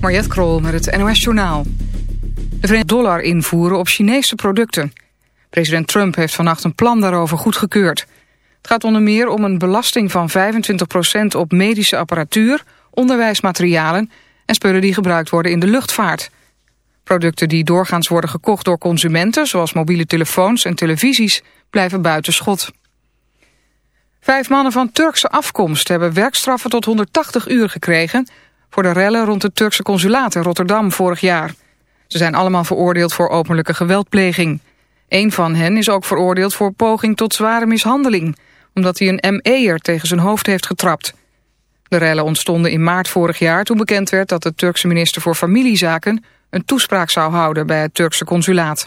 Mariette Krol met het NOS Journaal. De Verenigde Dollar invoeren op Chinese producten. President Trump heeft vannacht een plan daarover goedgekeurd. Het gaat onder meer om een belasting van 25% op medische apparatuur, onderwijsmaterialen en spullen die gebruikt worden in de luchtvaart. Producten die doorgaans worden gekocht door consumenten, zoals mobiele telefoons en televisies, blijven buiten schot. Vijf mannen van Turkse afkomst hebben werkstraffen tot 180 uur gekregen... voor de rellen rond het Turkse consulaat in Rotterdam vorig jaar. Ze zijn allemaal veroordeeld voor openlijke geweldpleging. Een van hen is ook veroordeeld voor poging tot zware mishandeling... omdat hij een ME'er tegen zijn hoofd heeft getrapt. De rellen ontstonden in maart vorig jaar toen bekend werd... dat de Turkse minister voor Familiezaken een toespraak zou houden bij het Turkse consulaat.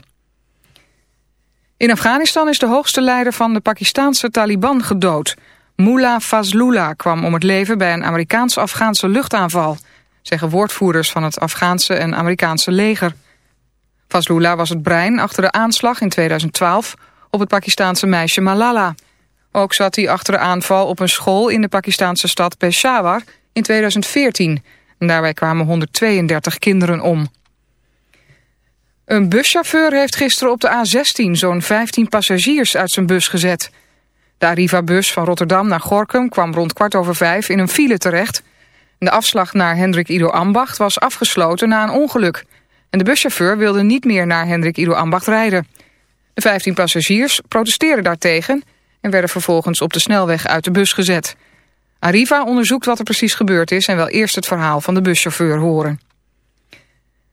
In Afghanistan is de hoogste leider van de Pakistanse Taliban gedood. Mullah Fazlullah kwam om het leven bij een Amerikaans-Afghaanse luchtaanval... zeggen woordvoerders van het Afghaanse en Amerikaanse leger. Fazlullah was het brein achter de aanslag in 2012 op het Pakistanse meisje Malala. Ook zat hij achter de aanval op een school in de Pakistanse stad Peshawar in 2014. En daarbij kwamen 132 kinderen om. Een buschauffeur heeft gisteren op de A16 zo'n 15 passagiers uit zijn bus gezet. De Arriva-bus van Rotterdam naar Gorkum kwam rond kwart over vijf in een file terecht. De afslag naar Hendrik Ido Ambacht was afgesloten na een ongeluk. En de buschauffeur wilde niet meer naar Hendrik Ido Ambacht rijden. De 15 passagiers protesteerden daartegen en werden vervolgens op de snelweg uit de bus gezet. Arriva onderzoekt wat er precies gebeurd is en wil eerst het verhaal van de buschauffeur horen.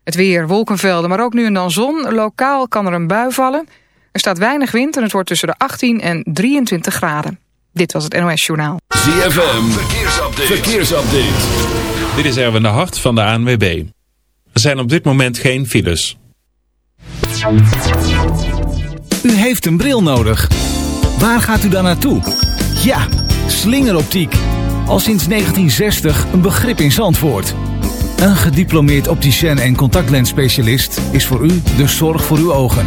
Het weer, wolkenvelden, maar ook nu en dan zon. Lokaal kan er een bui vallen. Er staat weinig wind en het wordt tussen de 18 en 23 graden. Dit was het NOS Journaal. ZFM, verkeersupdate. verkeersupdate. Dit is Erwin de Hart van de ANWB. Er zijn op dit moment geen files. U heeft een bril nodig. Waar gaat u dan naartoe? Ja, slingeroptiek. Al sinds 1960 een begrip in Zandvoort. Een gediplomeerd opticien en contactlensspecialist is voor u de zorg voor uw ogen.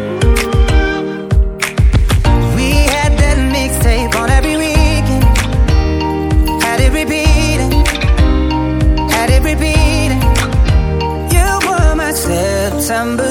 September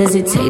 Does it take?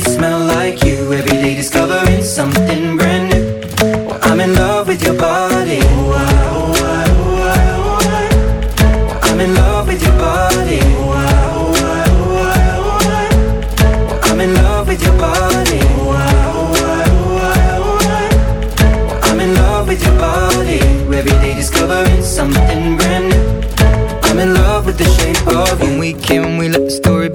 smell like you. Every day discovering something brand new. Well, I'm in love with your body. Oh, I, oh, I, in love with your body. I'm in love with your body. I'm in love with your body. Every day discovering something brand new. I'm in love with the shape of you. When we came, we let the story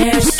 Yes.